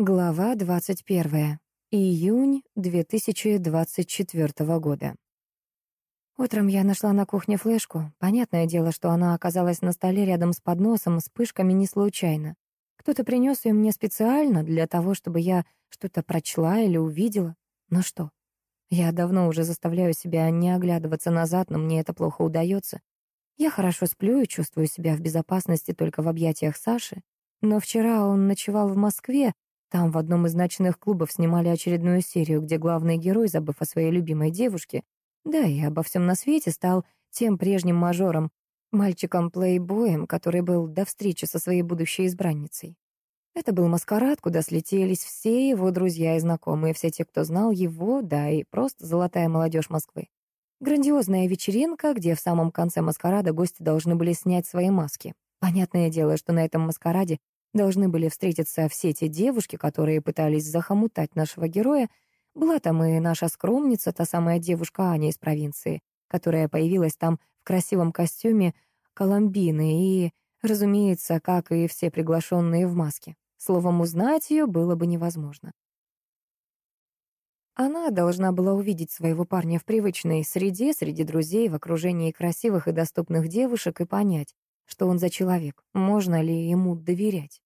Глава 21. Июнь 2024 года. Утром я нашла на кухне флешку. Понятное дело, что она оказалась на столе рядом с подносом с пышками не случайно. Кто-то принес ее мне специально для того, чтобы я что-то прочла или увидела. Но что? Я давно уже заставляю себя не оглядываться назад, но мне это плохо удается. Я хорошо сплю и чувствую себя в безопасности только в объятиях Саши. Но вчера он ночевал в Москве, там в одном из ночных клубов снимали очередную серию, где главный герой, забыв о своей любимой девушке, да и обо всем на свете, стал тем прежним мажором, мальчиком-плейбоем, который был до встречи со своей будущей избранницей. Это был маскарад, куда слетелись все его друзья и знакомые, все те, кто знал его, да и просто золотая молодежь Москвы. Грандиозная вечеринка, где в самом конце маскарада гости должны были снять свои маски. Понятное дело, что на этом маскараде Должны были встретиться все те девушки, которые пытались захомутать нашего героя. Была там и наша скромница, та самая девушка Аня из провинции, которая появилась там в красивом костюме Коломбины и, разумеется, как и все приглашенные в маске. Словом, узнать ее было бы невозможно. Она должна была увидеть своего парня в привычной среде, среди друзей, в окружении красивых и доступных девушек и понять, что он за человек, можно ли ему доверять.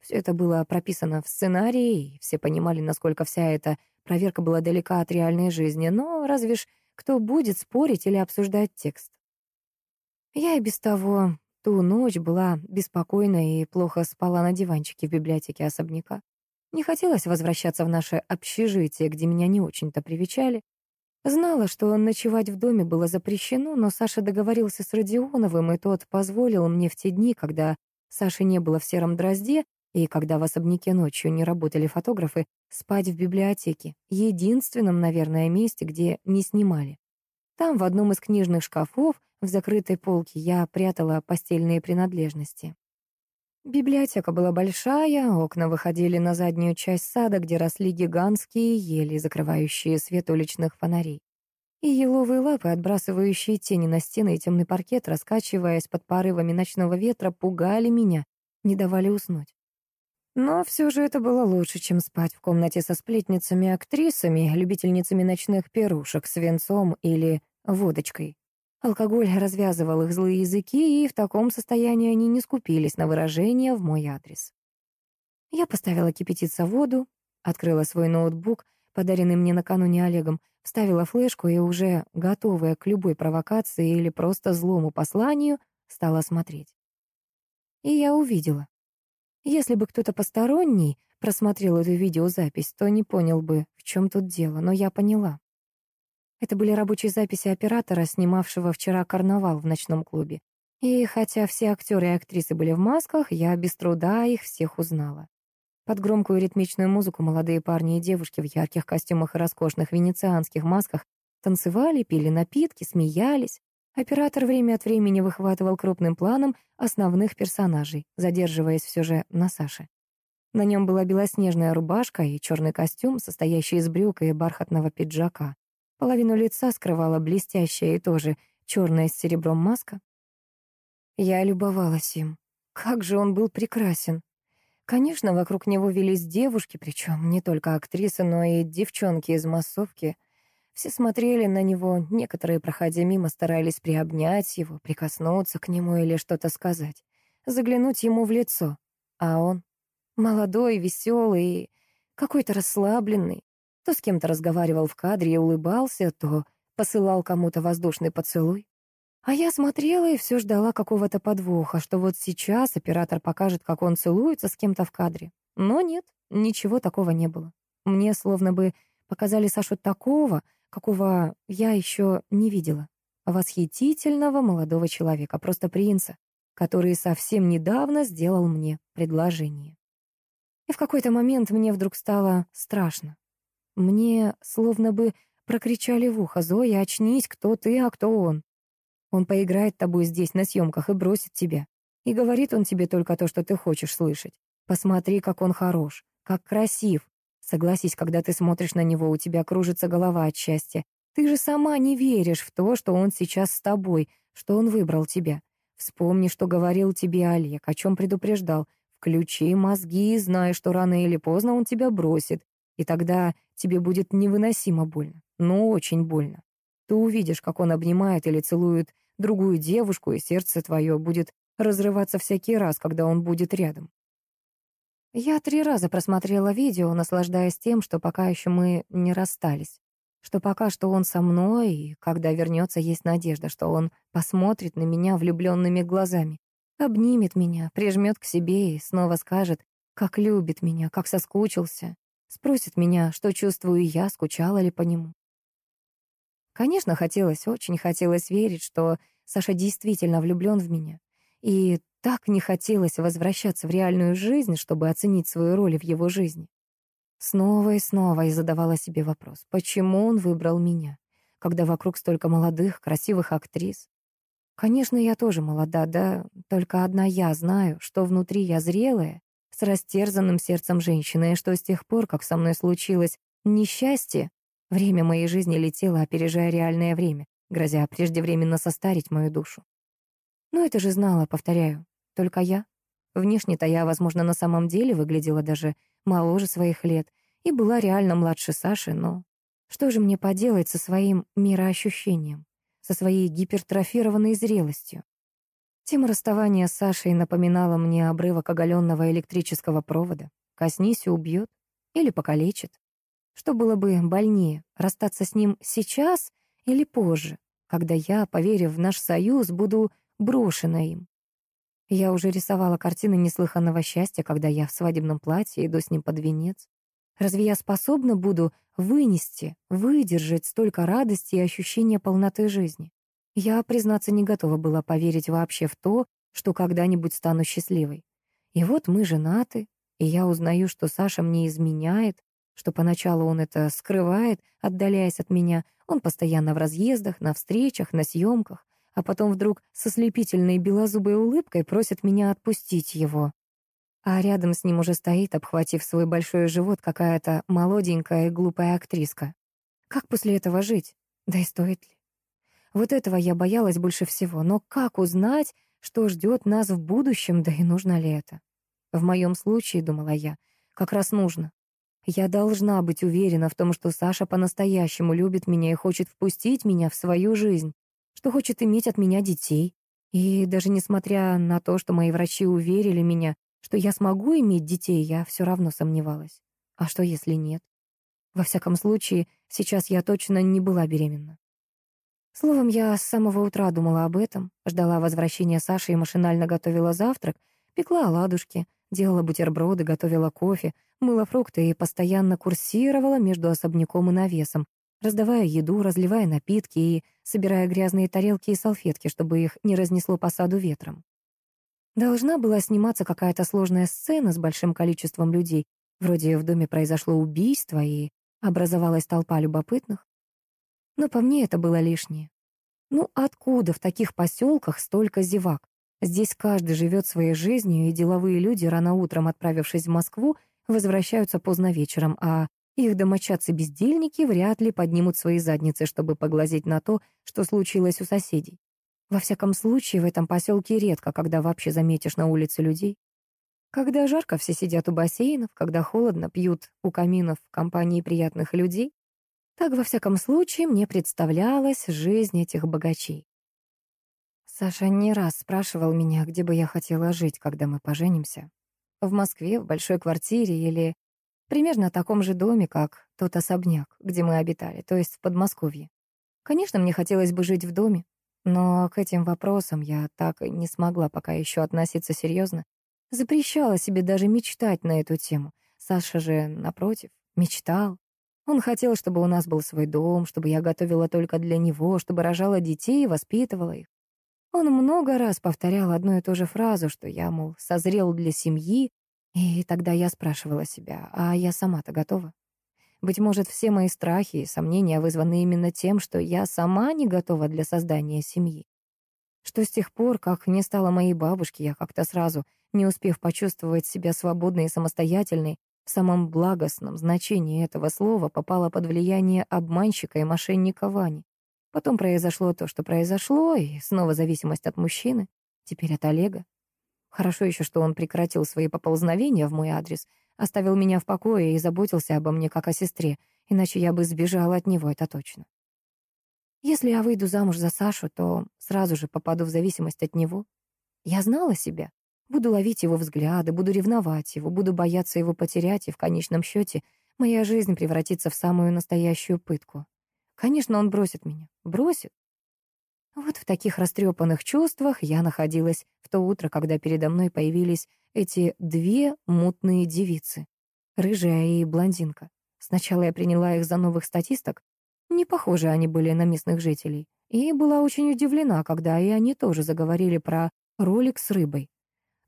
Все это было прописано в сценарии, и все понимали, насколько вся эта проверка была далека от реальной жизни, но разве ж кто будет спорить или обсуждать текст? Я и без того ту ночь была беспокойна и плохо спала на диванчике в библиотеке особняка. Не хотелось возвращаться в наше общежитие, где меня не очень-то привечали. Знала, что ночевать в доме было запрещено, но Саша договорился с Родионовым, и тот позволил мне в те дни, когда Саши не было в сером дрозде, и когда в особняке ночью не работали фотографы, спать в библиотеке, единственном, наверное, месте, где не снимали. Там, в одном из книжных шкафов, в закрытой полке, я прятала постельные принадлежности. Библиотека была большая, окна выходили на заднюю часть сада, где росли гигантские ели, закрывающие свет уличных фонарей. И еловые лапы, отбрасывающие тени на стены и темный паркет, раскачиваясь под порывами ночного ветра, пугали меня, не давали уснуть. Но все же это было лучше, чем спать в комнате со сплетницами-актрисами, любительницами ночных пирушек с венцом или водочкой. Алкоголь развязывал их злые языки, и в таком состоянии они не скупились на выражения в мой адрес. Я поставила кипятиться воду, открыла свой ноутбук, подаренный мне накануне Олегом, вставила флешку и уже, готовая к любой провокации или просто злому посланию, стала смотреть. И я увидела. Если бы кто-то посторонний просмотрел эту видеозапись, то не понял бы, в чем тут дело, но я поняла. Это были рабочие записи оператора, снимавшего вчера карнавал в ночном клубе. И хотя все актеры и актрисы были в масках, я без труда их всех узнала. Под громкую ритмичную музыку молодые парни и девушки в ярких костюмах и роскошных венецианских масках танцевали, пили напитки, смеялись. Оператор время от времени выхватывал крупным планом основных персонажей, задерживаясь все же на Саше. На нем была белоснежная рубашка и черный костюм, состоящий из брюк и бархатного пиджака. Половину лица скрывала блестящая и тоже черная с серебром маска. Я любовалась им. Как же он был прекрасен. Конечно, вокруг него велись девушки, причем не только актрисы, но и девчонки из массовки. Все смотрели на него, некоторые, проходя мимо, старались приобнять его, прикоснуться к нему или что-то сказать, заглянуть ему в лицо. А он молодой, веселый, какой-то расслабленный, то с кем-то разговаривал в кадре и улыбался, то посылал кому-то воздушный поцелуй. А я смотрела и все ждала какого-то подвоха, что вот сейчас оператор покажет, как он целуется с кем-то в кадре. Но нет, ничего такого не было. Мне словно бы показали Сашу такого, какого я еще не видела. Восхитительного молодого человека, просто принца, который совсем недавно сделал мне предложение. И в какой-то момент мне вдруг стало страшно. Мне словно бы прокричали в ухо, «Зоя, очнись, кто ты, а кто он?» Он поиграет тобой здесь на съемках и бросит тебя. И говорит он тебе только то, что ты хочешь слышать. Посмотри, как он хорош, как красив. Согласись, когда ты смотришь на него, у тебя кружится голова от счастья. Ты же сама не веришь в то, что он сейчас с тобой, что он выбрал тебя. Вспомни, что говорил тебе Олег, о чем предупреждал. Включи мозги, зная, что рано или поздно он тебя бросит, и тогда тебе будет невыносимо больно, но очень больно. Ты увидишь, как он обнимает или целует другую девушку, и сердце твое будет разрываться всякий раз, когда он будет рядом. Я три раза просмотрела видео, наслаждаясь тем, что пока еще мы не расстались, что пока что он со мной, и когда вернется, есть надежда, что он посмотрит на меня влюбленными глазами, обнимет меня, прижмет к себе и снова скажет, как любит меня, как соскучился, спросит меня, что чувствую я, скучала ли по нему. Конечно, хотелось, очень хотелось верить, что Саша действительно влюблен в меня. И так не хотелось возвращаться в реальную жизнь, чтобы оценить свою роль в его жизни. Снова и снова я задавала себе вопрос, почему он выбрал меня, когда вокруг столько молодых, красивых актрис. Конечно, я тоже молода, да, только одна я знаю, что внутри я зрелая, с растерзанным сердцем женщины, и что с тех пор, как со мной случилось несчастье, Время моей жизни летело, опережая реальное время, грозя преждевременно состарить мою душу. Но это же знала, повторяю, только я. Внешне-то я, возможно, на самом деле выглядела даже моложе своих лет и была реально младше Саши, но что же мне поделать со своим мироощущением, со своей гипертрофированной зрелостью? Тема расставания с Сашей напоминала мне обрывок оголенного электрического провода. Коснись и убьет или покалечит. Что было бы больнее, расстаться с ним сейчас или позже, когда я, поверив в наш союз, буду брошена им? Я уже рисовала картины неслыханного счастья, когда я в свадебном платье иду с ним под венец. Разве я способна буду вынести, выдержать столько радости и ощущения полноты жизни? Я, признаться, не готова была поверить вообще в то, что когда-нибудь стану счастливой. И вот мы женаты, и я узнаю, что Саша мне изменяет, что поначалу он это скрывает, отдаляясь от меня. Он постоянно в разъездах, на встречах, на съемках, а потом вдруг со слепительной белозубой улыбкой просит меня отпустить его. А рядом с ним уже стоит, обхватив свой большой живот, какая-то молоденькая и глупая актриска. Как после этого жить? Да и стоит ли? Вот этого я боялась больше всего. Но как узнать, что ждет нас в будущем, да и нужно ли это? В моем случае, думала я, как раз нужно. Я должна быть уверена в том, что Саша по-настоящему любит меня и хочет впустить меня в свою жизнь, что хочет иметь от меня детей. И даже несмотря на то, что мои врачи уверили меня, что я смогу иметь детей, я все равно сомневалась. А что, если нет? Во всяком случае, сейчас я точно не была беременна. Словом, я с самого утра думала об этом, ждала возвращения Саши и машинально готовила завтрак, пекла оладушки, делала бутерброды, готовила кофе, мыла фрукты и постоянно курсировала между особняком и навесом, раздавая еду, разливая напитки и собирая грязные тарелки и салфетки, чтобы их не разнесло по саду ветром. Должна была сниматься какая-то сложная сцена с большим количеством людей, вроде в доме произошло убийство и образовалась толпа любопытных. Но по мне это было лишнее. Ну откуда в таких поселках столько зевак? Здесь каждый живет своей жизнью, и деловые люди, рано утром отправившись в Москву, возвращаются поздно вечером, а их домочадцы-бездельники вряд ли поднимут свои задницы, чтобы поглазеть на то, что случилось у соседей. Во всяком случае, в этом поселке редко, когда вообще заметишь на улице людей. Когда жарко, все сидят у бассейнов, когда холодно, пьют у каминов в компании приятных людей. Так, во всяком случае, мне представлялась жизнь этих богачей. Саша не раз спрашивал меня, где бы я хотела жить, когда мы поженимся. В Москве, в большой квартире или примерно таком же доме, как тот особняк, где мы обитали, то есть в Подмосковье. Конечно, мне хотелось бы жить в доме, но к этим вопросам я так и не смогла пока еще относиться серьезно. Запрещала себе даже мечтать на эту тему. Саша же, напротив, мечтал. Он хотел, чтобы у нас был свой дом, чтобы я готовила только для него, чтобы рожала детей и воспитывала их. Он много раз повторял одну и ту же фразу, что я, мол, созрел для семьи, и тогда я спрашивала себя, а я сама-то готова? Быть может, все мои страхи и сомнения вызваны именно тем, что я сама не готова для создания семьи. Что с тех пор, как не стало моей бабушки, я как-то сразу, не успев почувствовать себя свободной и самостоятельной, в самом благостном значении этого слова попала под влияние обманщика и мошенника Вани. Потом произошло то, что произошло, и снова зависимость от мужчины, теперь от Олега. Хорошо еще, что он прекратил свои поползновения в мой адрес, оставил меня в покое и заботился обо мне как о сестре, иначе я бы сбежала от него, это точно. Если я выйду замуж за Сашу, то сразу же попаду в зависимость от него. Я знала себя. Буду ловить его взгляды, буду ревновать его, буду бояться его потерять, и в конечном счете моя жизнь превратится в самую настоящую пытку. Конечно, он бросит меня. Бросит. Вот в таких растрепанных чувствах я находилась в то утро, когда передо мной появились эти две мутные девицы, рыжая и блондинка. Сначала я приняла их за новых статисток, не похожи они были на местных жителей, и была очень удивлена, когда и они тоже заговорили про ролик с рыбой.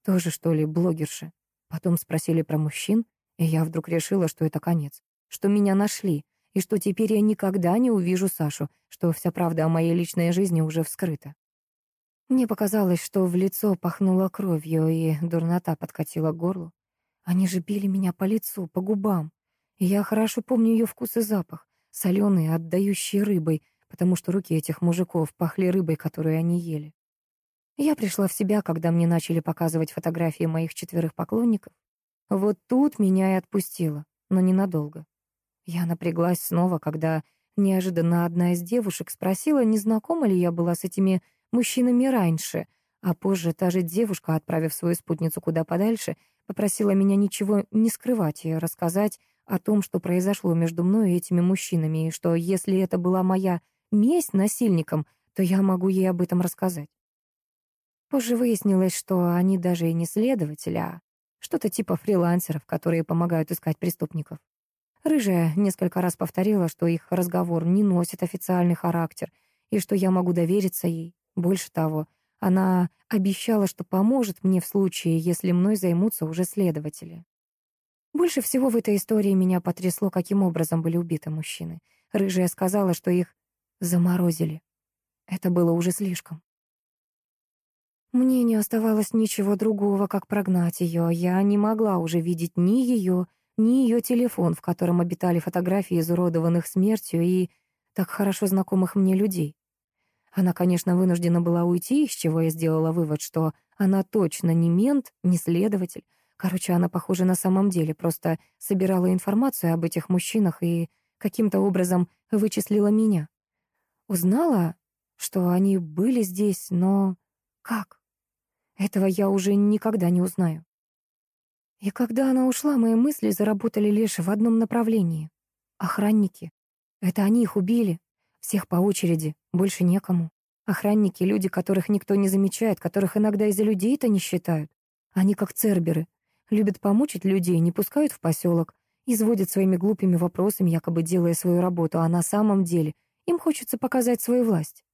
Тоже, что ли, блогерши. Потом спросили про мужчин, и я вдруг решила, что это конец, что меня нашли, и что теперь я никогда не увижу Сашу, что вся правда о моей личной жизни уже вскрыта. Мне показалось, что в лицо пахнуло кровью, и дурнота подкатила к горлу. Они же били меня по лицу, по губам. И я хорошо помню ее вкус и запах, соленый, отдающий рыбой, потому что руки этих мужиков пахли рыбой, которую они ели. Я пришла в себя, когда мне начали показывать фотографии моих четверых поклонников. Вот тут меня и отпустило, но ненадолго. Я напряглась снова, когда неожиданно одна из девушек спросила, не знакома ли я была с этими мужчинами раньше, а позже та же девушка, отправив свою спутницу куда подальше, попросила меня ничего не скрывать и рассказать о том, что произошло между мной и этими мужчинами, и что если это была моя месть насильникам, то я могу ей об этом рассказать. Позже выяснилось, что они даже и не следователи, а что-то типа фрилансеров, которые помогают искать преступников. Рыжая несколько раз повторила, что их разговор не носит официальный характер, и что я могу довериться ей. Больше того, она обещала, что поможет мне в случае, если мной займутся уже следователи. Больше всего в этой истории меня потрясло, каким образом были убиты мужчины. Рыжая сказала, что их заморозили. Это было уже слишком. Мне не оставалось ничего другого, как прогнать ее. Я не могла уже видеть ни ее, ни ее телефон, в котором обитали фотографии изуродованных смертью и так хорошо знакомых мне людей. Она, конечно, вынуждена была уйти, из чего я сделала вывод, что она точно не мент, не следователь. Короче, она, похоже, на самом деле просто собирала информацию об этих мужчинах и каким-то образом вычислила меня. Узнала, что они были здесь, но как? Этого я уже никогда не узнаю. И когда она ушла, мои мысли заработали лишь в одном направлении. Охранники. Это они их убили. Всех по очереди, больше некому. Охранники — люди, которых никто не замечает, которых иногда из-за людей-то не считают. Они как церберы. Любят помучить людей, не пускают в поселок, изводят своими глупыми вопросами, якобы делая свою работу, а на самом деле им хочется показать свою власть.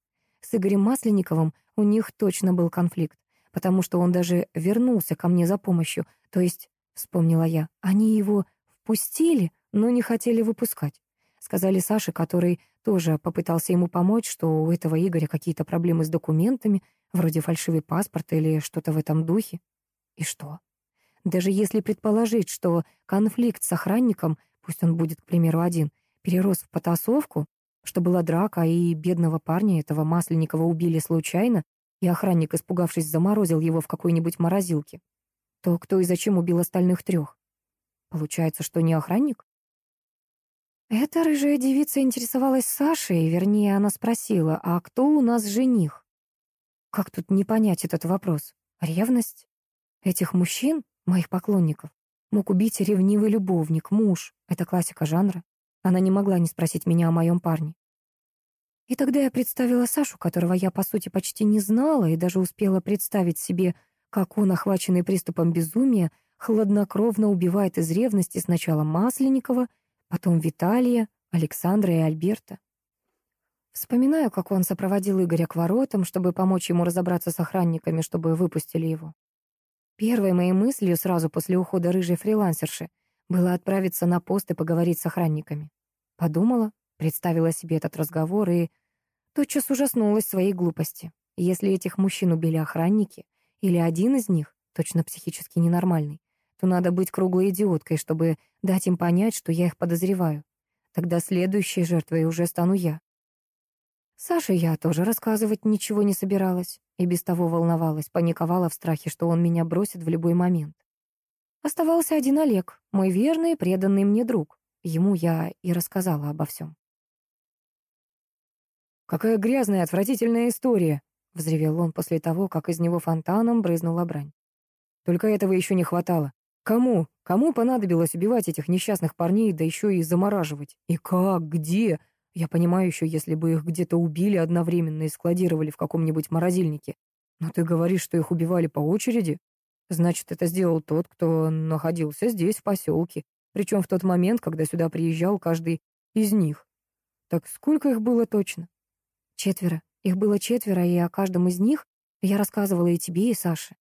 С Игорем Масленниковым у них точно был конфликт потому что он даже вернулся ко мне за помощью. То есть, вспомнила я, они его впустили, но не хотели выпускать. Сказали Саше, который тоже попытался ему помочь, что у этого Игоря какие-то проблемы с документами, вроде фальшивый паспорт или что-то в этом духе. И что? Даже если предположить, что конфликт с охранником, пусть он будет, к примеру, один, перерос в потасовку, что была драка, и бедного парня этого Масленникова убили случайно, и охранник, испугавшись, заморозил его в какой-нибудь морозилке, то кто и зачем убил остальных трех? Получается, что не охранник? Эта рыжая девица интересовалась Сашей, вернее, она спросила, а кто у нас жених? Как тут не понять этот вопрос? Ревность? Этих мужчин, моих поклонников, мог убить ревнивый любовник, муж. Это классика жанра. Она не могла не спросить меня о моем парне. И тогда я представила Сашу, которого я, по сути, почти не знала, и даже успела представить себе, как он, охваченный приступом безумия, хладнокровно убивает из ревности сначала Масленникова, потом Виталия, Александра и Альберта. Вспоминаю, как он сопроводил Игоря к воротам, чтобы помочь ему разобраться с охранниками, чтобы выпустили его. Первой моей мыслью сразу после ухода рыжей фрилансерши было отправиться на пост и поговорить с охранниками. Подумала, Представила себе этот разговор и тотчас ужаснулась своей глупости. Если этих мужчин убили охранники, или один из них, точно психически ненормальный, то надо быть круглой идиоткой, чтобы дать им понять, что я их подозреваю. Тогда следующей жертвой уже стану я. Саше я тоже рассказывать ничего не собиралась и без того волновалась, паниковала в страхе, что он меня бросит в любой момент. Оставался один Олег, мой верный, преданный мне друг. Ему я и рассказала обо всем. «Какая грязная, отвратительная история!» — взревел он после того, как из него фонтаном брызнула брань. «Только этого еще не хватало. Кому? Кому понадобилось убивать этих несчастных парней, да еще и замораживать? И как? Где? Я понимаю еще, если бы их где-то убили одновременно и складировали в каком-нибудь морозильнике. Но ты говоришь, что их убивали по очереди? Значит, это сделал тот, кто находился здесь, в поселке. Причем в тот момент, когда сюда приезжал каждый из них. Так сколько их было точно? Четверо. Их было четверо, и о каждом из них я рассказывала и тебе, и Саше.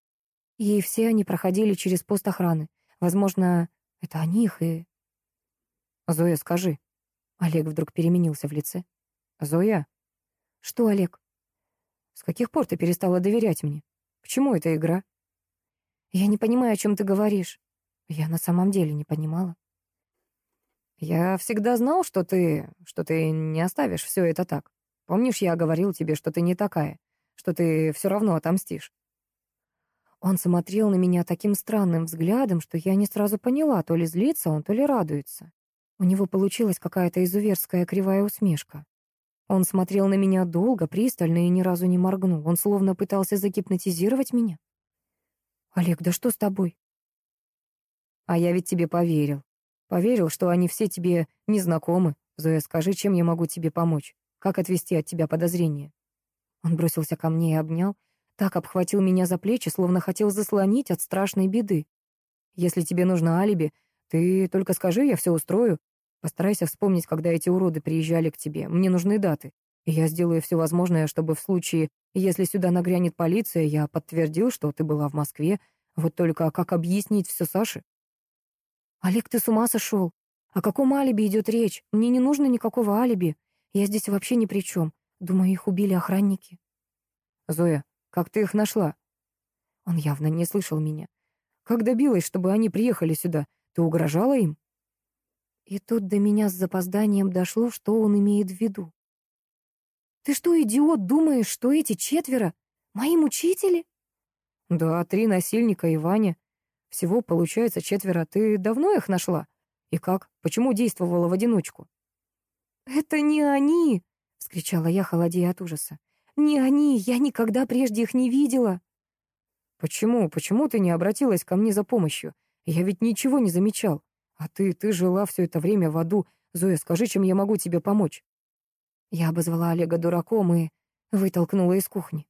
И все они проходили через пост охраны. Возможно, это о них и... Зоя, скажи, Олег вдруг переменился в лице. «Зоя?» «Что, Олег?» «С каких пор ты перестала доверять мне? К чему эта игра?» «Я не понимаю, о чем ты говоришь». Я на самом деле не понимала. «Я всегда знал, что ты... что ты не оставишь все это так. Помнишь, я говорил тебе, что ты не такая, что ты все равно отомстишь?» Он смотрел на меня таким странным взглядом, что я не сразу поняла, то ли злится он, то ли радуется. У него получилась какая-то изуверская кривая усмешка. Он смотрел на меня долго, пристально и ни разу не моргнул. Он словно пытался загипнотизировать меня. «Олег, да что с тобой?» «А я ведь тебе поверил. Поверил, что они все тебе незнакомы. Зоя, скажи, чем я могу тебе помочь? Как отвести от тебя подозрения?» Он бросился ко мне и обнял, так обхватил меня за плечи, словно хотел заслонить от страшной беды. «Если тебе нужно алиби, ты только скажи, я все устрою. Постарайся вспомнить, когда эти уроды приезжали к тебе. Мне нужны даты. И я сделаю все возможное, чтобы в случае, если сюда нагрянет полиция, я подтвердил, что ты была в Москве. Вот только как объяснить все Саше? Олег, ты с ума сошел? О каком алиби идет речь? Мне не нужно никакого алиби. Я здесь вообще ни при чем. Думаю, их убили охранники. Зоя, как ты их нашла? Он явно не слышал меня. Как добилась, чтобы они приехали сюда? Ты угрожала им? И тут до меня с запозданием дошло, что он имеет в виду. «Ты что, идиот, думаешь, что эти четверо мои мучители?» «Да, три насильника и Ваня. Всего, получается, четверо. Ты давно их нашла? И как? Почему действовала в одиночку?» «Это не они!» — вскричала я, холодея от ужаса. «Не они! Я никогда прежде их не видела!» «Почему? Почему ты не обратилась ко мне за помощью? Я ведь ничего не замечал. А ты, ты жила все это время в аду. Зоя, скажи, чем я могу тебе помочь?» Я обозвала Олега дураком и вытолкнула из кухни.